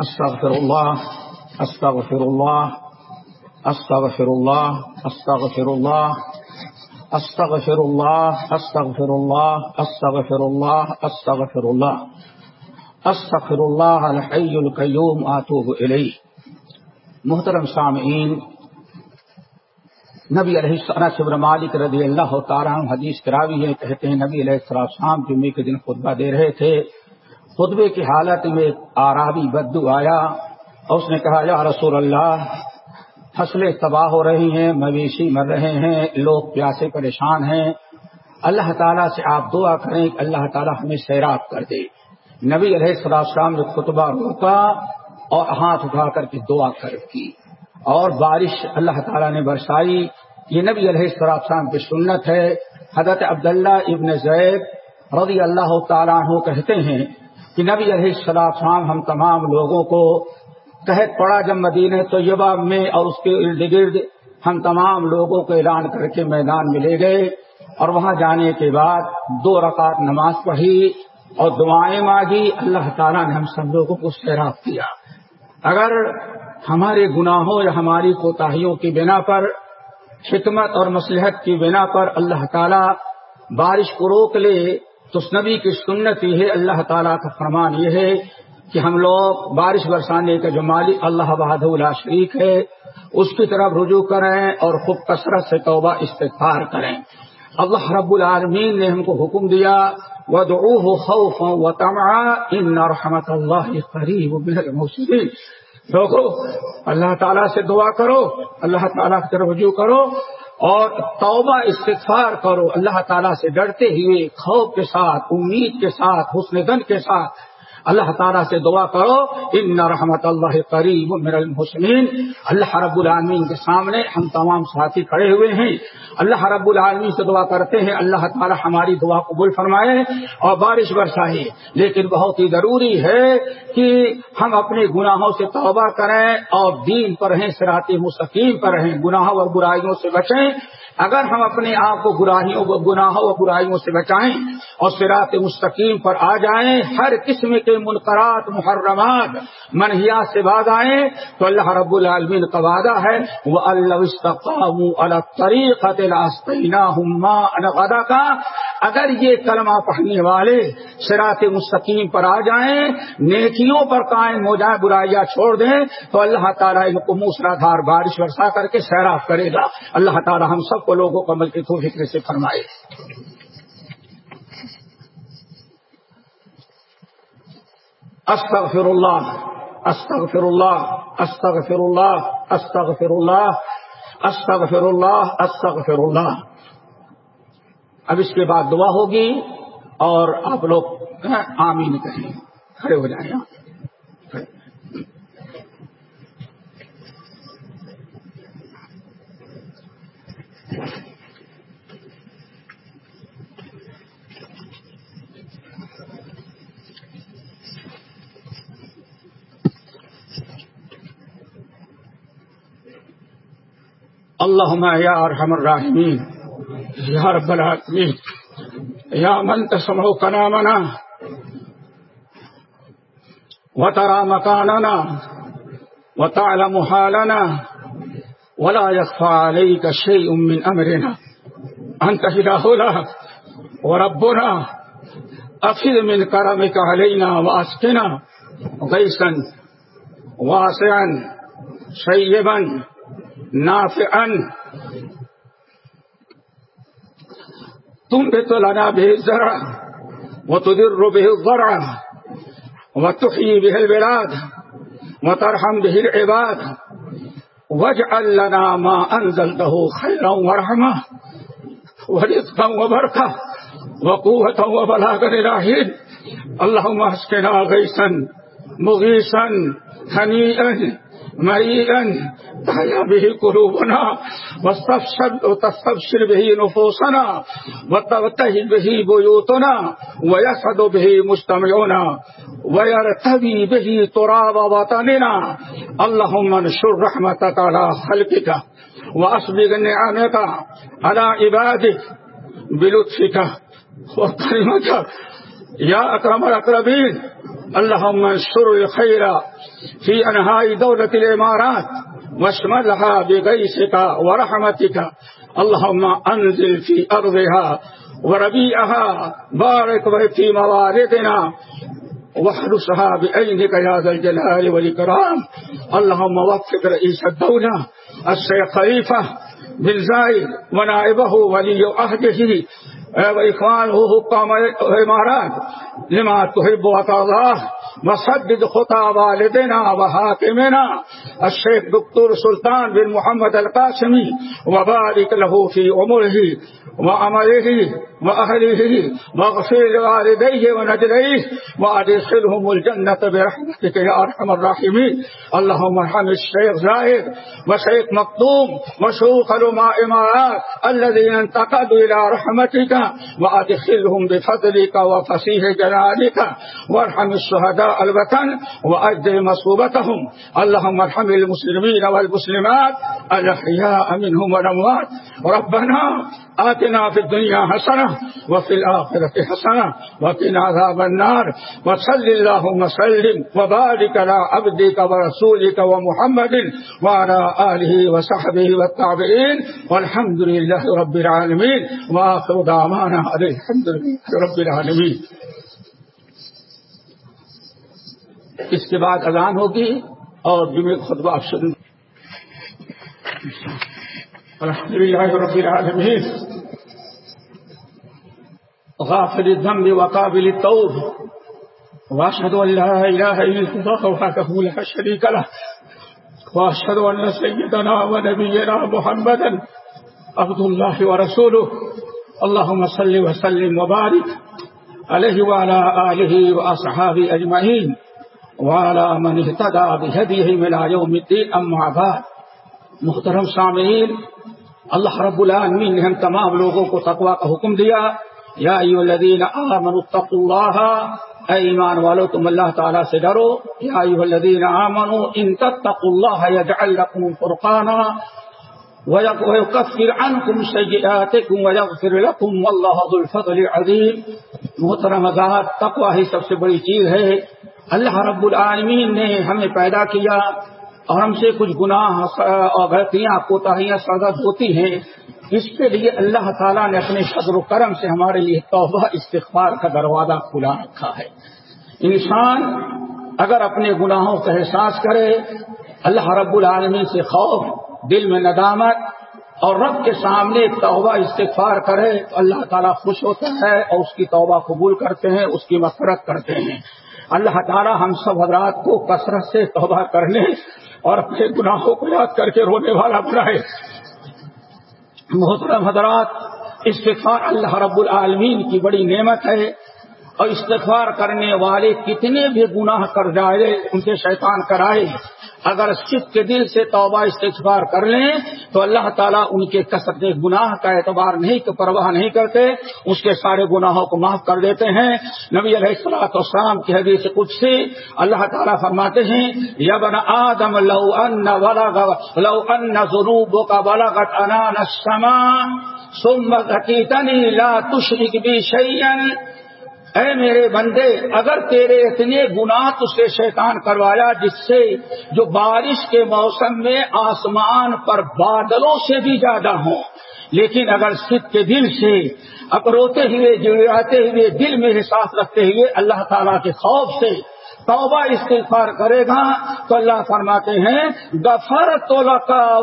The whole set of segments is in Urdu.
استغفر الله استغفر الله استغفر الله استغفر الله استغفر الله استغفر الله استغفر الله استغفر الله. استغفر الله الحي القيوم اتوب الیہ محترم سامعین، نبی علیہ السلام مالک رضی اللہ تعالیٰ حدیث کراوی ہے، کہتے ہیں نبی علیہ السلام جمعے کے دن خطبہ دے رہے تھے خطبے کی حالت میں آرابی بدو آیا اور اس نے کہا، یا رسول اللہ، فصلیں تباہ ہو رہی ہیں، مویشی مر رہے ہیں، لوگ پیاسے پریشان ہیں، اللہ تعالیٰ سے آپ دعا کریں کہ اللہ تعالیٰ ہمیں سیراب کر دے. نبی علیہ السلام نے خطبہ روکا اور ہاتھ اٹھا کر کے دعا کر کی اور بارش اللہ تعالیٰ نے برسائی۔ یہ نبی علیہ السلام کی سنت ہے۔ حضرت عبداللہ ابن زید رضی اللہ تعالیٰ عنہ کہتے ہیں کہ نبی علیہ السلام ہم تمام لوگوں کو تحت پڑا جب مدینہ طیبہ میں اور اس کے ارد گرد ہم تمام لوگوں کو اعلان کر کے میدان میں لے گئے اور وہاں جانے کے بعد دو رکعت نماز پڑھی اور دعائیں مانگی۔ اللہ تعالیٰ نے ہم سب لوگوں کو سیراب کیا۔ اگر ہمارے گناہوں یا ہماری کوتاہیوں کی بنا پر حکمت اور مسلحت کی بنا پر اللہ تعالیٰ بارش کو روک لے تو اس نبی کی سنت یہ ہے، اللہ تعالیٰ کا فرمان یہ ہے کہ ہم لوگ بارش برسانے کا جو مالک اللہ بہاد اللہ شریک ہے، اس کی طرف رجوع کریں اور خوب کثرت سے توبہ استغفار کریں۔ اللہ رب العالمین نے ہم کو حکم دیا وہ خوف و تما ان رحمت اللہ قریب لوگو اللہ تعالیٰ سے دعا کرو، اللہ تعالیٰ کی طرف رجوع کرو۔ اور توبہ استغفار کرو، اللہ تعالیٰ سے ڈرتے ہوئے خوف کے ساتھ، امید کے ساتھ، حسن دن کے ساتھ اللہ تعالیٰ سے دعا کرو ان رحمت اللہ قریب میرا المحسنین اللہ رب العالمین کے سامنے ہم تمام ساتھی کھڑے ہوئے ہیں۔ اللہ رب العالمین سے دعا کرتے ہیں، اللہ تعالیٰ ہماری دعا قبول فرمائے اور بارش برسائے۔ لیکن بہت ہی ضروری ہے کہ ہم اپنے گناہوں سے توبہ کریں اور دین پر رہیں سراتی مستقیم پر رہیں گناہوں اور برائیوں سے بچیں۔ اگر ہم اپنے آپ کو گراہیوں گناہوں و برائیوں سے بچائیں اور سراط مستقیم پر آ جائیں، ہر قسم کے منقرات محرمات، منہیات سے بعد آئیں تو اللہ رب العالمین کا وعدہ ہے وہ اللہ طریقت کا اگر یہ کلمہ پڑھنے والے سراط مستقیم پر آ جائیں، نیکیوں پر قائم ہو جائیں، برائیاں چھوڑ دیں، تو اللہ تعالیٰ ان کو موسرا دھار بارش برسا کر کے سیراف کرے گا۔ اللہ تعالیٰ ہم سب کو لوگوں کو عمل کی تو فکر سے فرمائے۔ استغفر اللہ استغفر اللہ استغفر اللہ استغفر اللہ استغفر اللہ استغفر اللہ اب اس کے بعد دعا ہوگی اور آپ لوگ آمین کہیں، کھڑے ہو جائیں۔ اللهم يا ارحم الراحمين، يا رب العالمين، يا من تسمع كلامنا وترى مكاننا وتعلم حالنا ولا يخفى عليك شيء من امرنا انت الهنا وربنا افض من كرمك علينا واسقنا غيثا واسعا، شيبا نافعا۔ تم بھی تو لنا بھی ذرا وہ تدر بھی ذرا وہ تحیی بہل براد وہ ترہم بہر عباد وج اللہ ما انزلته خيرا ورحمه ورزقا وبركه وقوة وبلاغا الهين اللهم مريئا تحيا به قلوبنا وتستبشر به نفوسنا وتبتهج به بيوتنا، ويسعد به مجتمعنا، ويرتوي به تراب وطننا. اللهم انشر رحمتك على خلقك وأسبغ نعمك على عبادك بلطفك وكرمك يا أكرم الأقربين اللهم انصر الخير في أنهاء دولة الإمارات واشملها بغيثك ورحمتك. اللهم أنزل في أرضها وربيعها، بارك في مواردنا واحرسها بعينك يا ذا الجلال والإكرام. اللهم وفق رئيس الدولة، الشيخ خليفة بن زايد ونائبه ولي عهده. اے خان، ہو وإخوانه حكام الإمارات لما تحب وترضاه وسدد خطى والدنا وحاكمنا الشيخ دكتور سلطان بن محمد القاسمي وبارك له في عمره وعمله وأهله واغفر لوالديه ونجليه وأدخلهم الجنة برحمتك يا أرحم الراحمين اللهم ارحم الشيخ زاهد وشيخ مقدوم وشيوخ الأماء إمارات الذين انتقدوا إلى رحمتك وأدخلهم بفضلك وفسيح جلالك وارحم الشهداء الوطن وأجل مصوبتهم اللهم ارحم المسلمين والمسلمات الأحياء منهم والأموات ربنا آتنا في الدنيا حسنة وفي الآخرة حسنة وقنا عذاب النار وصل اللهم سلم وبارك على عبدك ورسولك ومحمد وعلى آله وصحبه والتابعين والحمد لله رب العالمين وآخر دعوانا عليه الحمد رب العالمين اس کے بعد اذان ہوگی اور جمعے خطبہ آپ شروع الحمد لله رب العالمين غافل الذنب وقابل التوب۔ واشهد ان لا اله الا الله وحده لا شريك له۔ واشهد ان سيدنا ونبينا محمدا عبد الله ورسوله۔ اللهم صل وسلم وبارك عليه وعلى اله واصحابه اجمعين وعلى من اهتدى بهديه الى يوم الدين. اما بعد، محترم سامعین اللہ رب العالمین نے ہم تمام لوگوں کو تقوا کا حکم دیا۔ یا الذین آمنوا اتقوا اللہ، اے ایمان والو، تم اللہ تعالیٰ سے ڈرو۔ یا الذین آمنوا ان تتقوا اللہ یجعل لکم فرقانا ويكفر عنكم سيئاتكم ويغفر لكم والله ذو الفضل العظيم. محترم ذات، تقوی ہی سب سے بڑی چیز ہے۔ اللہ رب العالمین نے ہمیں پیدا کیا اور ہم سے کچھ گناہ، اور غلطیاں، کوتاہیاں سرد ہوتی ہیں۔ اس کے لیے اللہ تعالیٰ نے اپنے صدر و کرم سے ہمارے لیے توبہ، استغفار کا دروازہ کھلا رکھا ہے۔ انسان اگر اپنے گناہوں کا احساس کرے، اللہ رب العالمین سے خوف دل میں ندامت اور رب کے سامنے توبہ استغفار کرے تو اللہ تعالیٰ خوش ہوتا ہے اور اس کی توبہ قبول کرتے ہیں، اس کی مفرت کرتے ہیں۔ اللہ تعالیٰ ہم سب حضرات کو کثرت سے توبہ کرنے اور اپنے گناہوں کو یاد کر کے رونے والا بنائے۔ محترم حضرات، استغفار اللہ رب العالمین کی بڑی نعمت ہے اور استغفار کرنے والے کتنے بھی گناہ کر جائے، ان سے شیطان کرائے۔ اگر سکھ کے دل سے توبہ استغفار کر لیں، تو اللہ تعالیٰ ان کے کثرت گناہ کا اعتبار نہیں پرواہ نہیں کرتے، اس کے سارے گناہوں کو معاف کر دیتے ہیں۔ نبی علیہ السلاط اسلام کی حدیث کچھ سے اللہ تعالیٰ فرماتے ہیں، یبن آدم لو ان لو ان ضروب کا بلاغت انان سما سم حقیقنی لا تشرک بھی شیئن اے میرے بندے، اگر تیرے اتنے گناہ تجھ سے شیطان کروایا، جس سے جو بارش کے موسم میں آسمان پر بادلوں سے بھی زیادہ ہوں، لیکن اگر سکھ کے دل سے اکروتے ہوئے جڑاتے ہوئے، دل میں احساس رکھتے ہوئے اللہ تعالیٰ کے خوف سے توبہ استغفار کرے گا، تو اللہ فرماتے ہیں گفر تو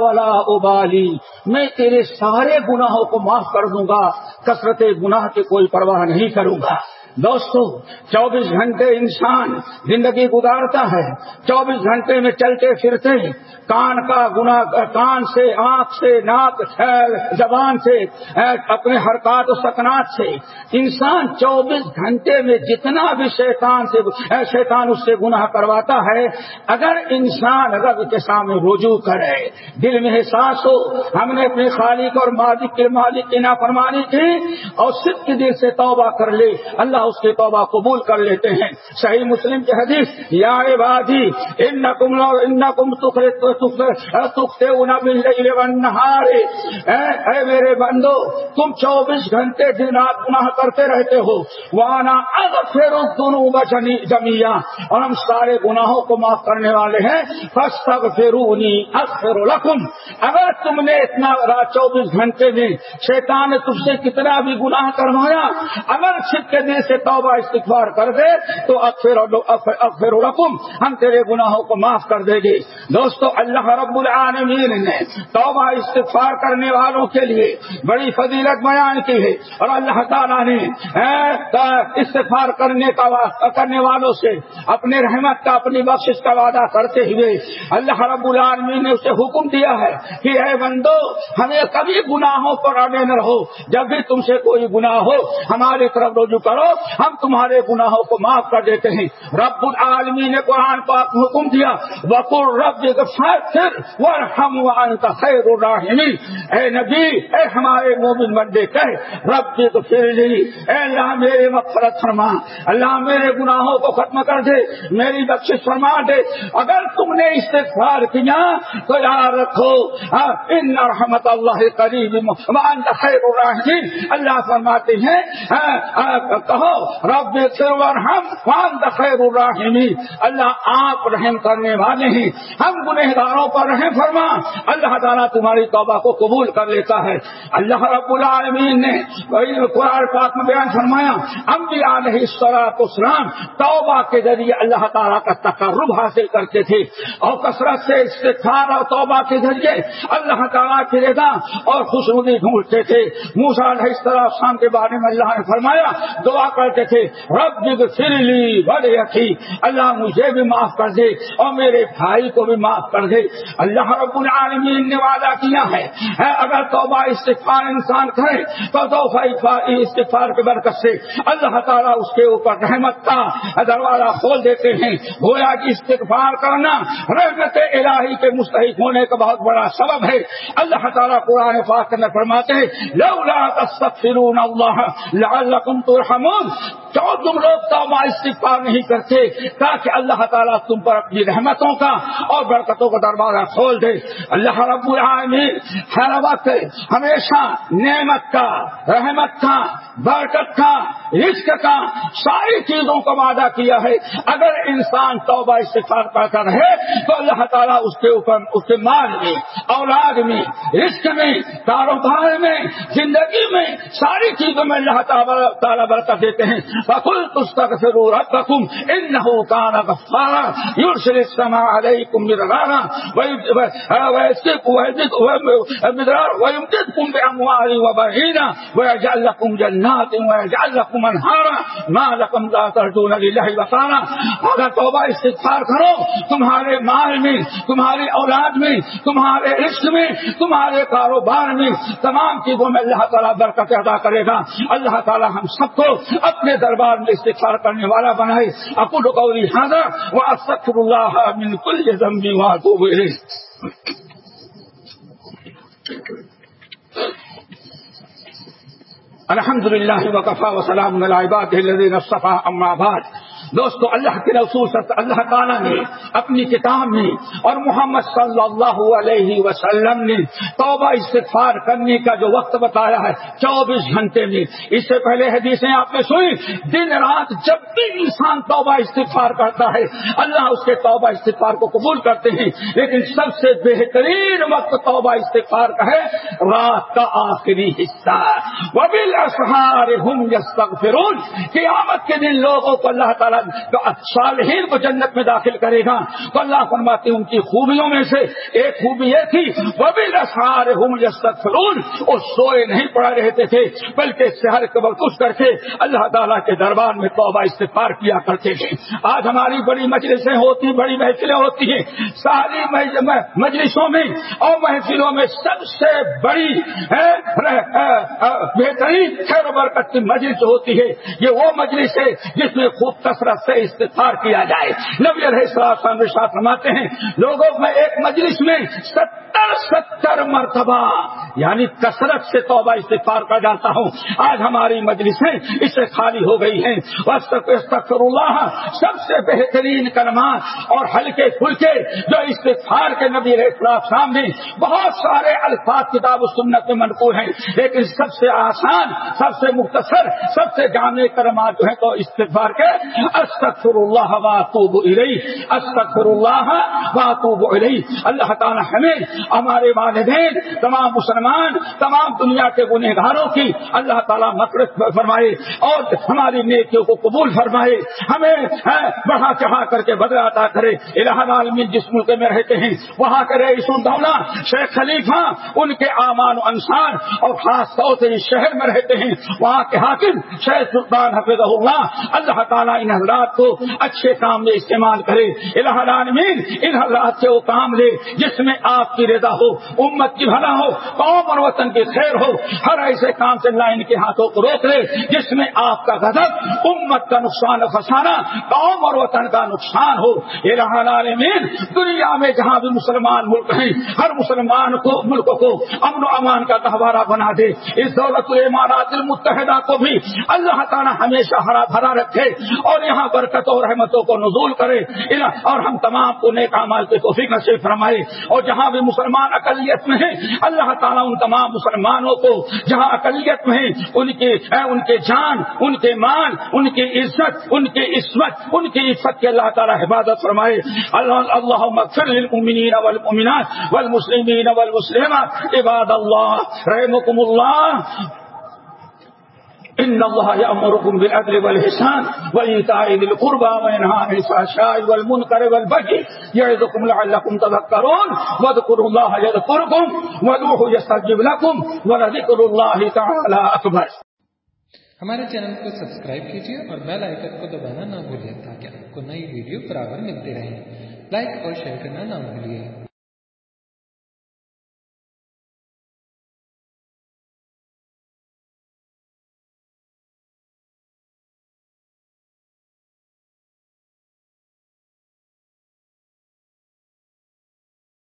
ولا ابالی، میں تیرے سارے گناہوں کو معاف کر دوں گا، کثرت گناہ کی کوئی پرواہ نہیں کروں گا۔ دوستو، چوبیس گھنٹے انسان زندگی گزارتا ہے۔ چوبیس گھنٹے میں چلتے پھرتے کان کا گنا کان سے، آنکھ سے، ناک زبان سے اپنے حرکات و سکنات سے۔ انسان چوبیس گھنٹے میں جتنا بھی شیطان سے شیطان اس سے گناہ کرواتا ہے۔ اگر انسان رب کے سامنے رجوع کرے، دل میں احساس ہو، ہم نے اپنے خالق اور مالک کے مالک کی نافرمانی کی اور صرف کے دل سے توبہ کر لے، اللہ اس کی توبہ قبول کر لیتے ہیں۔ صحیح مسلم کی حدیث، یا عبادی ان کم سکھتے اے میرے بندو، تم چوبیس گھنٹے دن رات گناہ کرتے رہتے ہو۔ وانا اگر پھر دونوں جمیا اور ہم سارے گناہوں کو معاف کرنے والے ہیں۔ بس تب پھرونی اگر تم نے اتنا رات چوبیس گھنٹے میں شیطان نے تم سے کتنا بھی گناہ کروایا، اگر چھپ کے دل سے توبہ استغفار کر دے تو اکثر رقم ہم تیرے گناہوں کو معاف کر دے گے۔ دوستو، اللہ رب العالمین نے توبہ استغفار کرنے والوں کے لیے بڑی فضیلت بیان کی ہے اور اللہ تعالیٰ نے استغفار کرنے کا کرنے والوں سے اپنے رحمت کا، اپنی بخش کا وعدہ کرتے ہوئے اللہ رب العالمین نے اسے حکم دیا ہے کہ، اے بندو، ہمیں کبھی گناہوں پر اڑے نہ رہو۔ جب بھی تم سے کوئی گناہ ہو، ہماری طرف رجوع کرو۔ ہم تمہارے گناہوں کو معاف کر دیتے ہیں۔ رب العالمین نے قرآن پاک حکم دیا بکر رب ہم کا خیر الراحمین اے نبی، اے ہمارے مومن بندے کہ رب پھر لی اے اللہ میرے مغفرت فرما۔ اللہ میرے گناہوں کو ختم کر دے، میری بخش فرما دے۔ اگر تم نے استغفار کیا تو یاد رکھو ہاں، ان رحمت اللہ قریب خیر الراحمین اللہ فرماتے ہیں ہاں، ہاں، کہو رب ہم خیر الراحمین۔ اللہ آپ رحم کرنے والے ہیں۔ ہم گنہداروں پر رحم فرما۔ اللہ تعالیٰ تمہاری توبہ کو قبول کر لیتا ہے۔ اللہ رب العالمین نے قرآن پاک میں بیان فرمایا ہم بھی علیہ سلاط اسلام توبہ کے ذریعے اللہ تعالیٰ کا تقرب حاصل کرتے تھے۔ اور کثرت سے استفار اور توبہ کے ذریعے اللہ تعالیٰ کی رضا اور خوشبودی ڈھونڈتے تھے۔ موسا علیہ السلام کے بارے میں اللہ نے فرمایا، دعا کرتے تھے، رب پھر لی بڑے اچھی اللہ مجھے بھی معاف کر دے اور میرے بھائی کو بھی معاف کر دے۔ اللہ رب العالمین نے وعدہ کیا ہے اگر توبہ استفار انسان کرے تو توفہ استفار کے برکت سے اللہ تعالیٰ اس کے اوپر رحمت کا دروازہ کھول دیتے ہیں۔ گویا کی استغفار کرنا رحمت الہی کے مستحق ہونے کا بہت بڑا سبب ہے۔ اللہ تعالیٰ قرآن پاک میں فرماتے لولا تستغفرون اللہ لعلکم ترحمون۔ کیوں تم لوگ توبہ استغفار نہیں کرتے، تاکہ اللہ تعالیٰ تم پر اپنی رحمتوں کا اور برکتوں کا دروازہ کھول دے۔ اللہ رب العالمین، ہر وقت ہمیشہ نعمت کا، رحمت کا، برکت کا رشک کا ساری چیزوں کا وعدہ کیا ہے۔ اگر انسان توبہ استفار کرتا رہے، تو اللہ تعالیٰ اس کے اوپر اس کے مال میں، اولاد میں رشک میں کاروبار میں، زندگی میں ساری چیزوں میں اللہ تعالیٰ برکت دیتے ہیں بکل پستک سے رو رب بکم ان کانا غفارا یورشل السماء علیکم مدرارا ويمددكم بأموال وبنين ويجعل لكم جنات ويجعل لكم انهارا ما لكم لا ترجون لله وقارا۔ اگر توبہ استغفار کرو، تمہارے مال میں، تمہاری اولاد میں، تمہارے عشق میں، تمہارے کاروبار میں، تمام چیزوں میں اللہ تعالیٰ برکت ادا کرے گا۔ اللہ تعالیٰ ہم سب کو اپنے دربار میں استغفار کرنے والا بنائے اکل قولی حاضر وہ استغفر اللہ بالکل یہ ذنبی واتوب الیہ۔ الحمد للہ وقفا وسلام الباد الذین صفا اما بعد۔ دوستو، اللہ کے رسول اللہ تعالیٰ نے اپنی کتاب میں اور محمد صلی اللہ علیہ وسلم نے توبہ استغفار کرنے کا جو وقت بتایا ہے، چوبیس گھنٹے میں۔ اس سے پہلے حدیثیں آپ نے سنی۔ دن رات جب بھی انسان توبہ استغفار کرتا ہے، اللہ اس کے توبہ استغفار کو قبول کرتے ہیں۔ لیکن سب سے بہترین وقت توبہ استغفار کا ہے رات کا آخری حصہ۔ وہ بھی ہوں یستغفرون۔ قیامت کے دن لوگوں کو اللہ تعالیٰ صالحین کو جنت میں داخل کرے گا۔ تو اللہ فرماتے ان کی خوبیوں میں سے ایک خوبی یہ تھی وہ بھی رسار وہ سوئے نہیں پڑا رہتے تھے، بلکہ شہر کے وقت کر کے اللہ تعالیٰ کے دربار میں توبہ استفار کیا کرتے تھے۔ آج ہماری بڑی مجلسیں ہوتی، بڑی محفلیں ہوتی ہیں۔ ساری مجلسوں میں اور محفلوں میں سب سے بڑی بہترین خیر و برکت کی مجلس ہوتی ہے۔ یہ وہ مجلس ہے جس میں خوب کثرت سے استفار کیا جائے۔ نبی علیہ ساتھ فرماتے ہیں، لوگوں میں ایک مجلس میں ستر ستر مرتبہ یعنی کثرت سے توبہ استفار کا جاتا ہوں۔ آج ہماری مجلسیں اس سے خالی ہو گئی ہیں۔ استغفر اللہ سب سے بہترین کلمات اور ہلکے پھلکے جو استفار کے نبی علیہ سامنے بہت سارے الفاظ، کتاب و سنت میں منقور ہیں۔ لیکن سب سے آسان، سب سے مختصر، سب سے جامع کرمات جو ہے تو استفار کے استغفر اللہ واتوب الی استغفر اللہ واتوب الی اللہ تعالی ہمیں، ہمارے والدین، تمام مسلمان، تمام دنیا کے گنہ گاروں کی اللہ تعالیٰ مقرط فرمائے اور ہماری نیکیوں کو قبول فرمائے. ہمیں ہاں، بڑھا چڑھا کر کے بدلا عطا کرے. الہ عالمین جس ملک میں رہتے ہیں، وہاں کے رئیس الدولہ شیخ خلیفہ، ان کے امان و انسان اور خاص طور سے اس شہر میں رہتے ہیں، وہاں کے حاکم شیخ سلطان حفظ اللہ. اللہ تعالیٰ ان حضرات کو اچھے کام میں استعمال کرے۔ الہ العالمین ان حضرات سے وہ کام لے، جس میں آپ کی رضا ہو، امت کی بھلا ہو، قوم اور وطن کی خیر ہو، ہر ایسے کام سے اللہ ان کے ہاتھوں کو روک لے، جس میں آپ کا غضب، امت کا نقصان فسانا قوم اور وطن کا نقصان ہو۔ الہ العالمین، دنیا میں جہاں بھی مسلمان ملک ہیں، ہر مسلمان کو، ملک کو امن و امان کا گہوارہ بنا دے۔ اس دولت العمارات المتحدہ کو بھی اللہ تعالیٰ ہمیشہ ہرا بھرا رکھے اور یہاں برکت اور رحمتوں کو نزول کرے۔ اور ہم تمام کو نیک مال کے توفیق نصیب فرمائے۔ اور جہاں بھی مسلمان اقلیت میں ہیں، اللہ تعالیٰ ان تمام مسلمانوں کو جہاں اقلیت میں ہیں، ان کے ان کے جان، ان کے مان ان کی عزت، ان کی عصمت، ان کی عزت کے اللہ تعالیٰ حفاظت فرمائے۔ اللہ اللہ للمؤمنین والمؤمنات والمسلمین والمسلمات۔ عباد اللہ رحمكم اللہ۔ ان الله يأمركم بالعدل والإحسان وإيتاء ذي القربى وينهى عن الفحشاء والمنكر والبغي يعظكم لعلكم تذكرون واذكروا الله يذكركم وادعوه يستجب لكم ولذكر الله تعالى أكبر. ہمارے چینل کو سبسکرائب کیجیے اور بیل آئکن کو دبانا نہ بھولیے تاکہ آپ کو نئی ویڈیو برابر ملتے رہیں لائک اور شیئر کرنا نہ بھولیے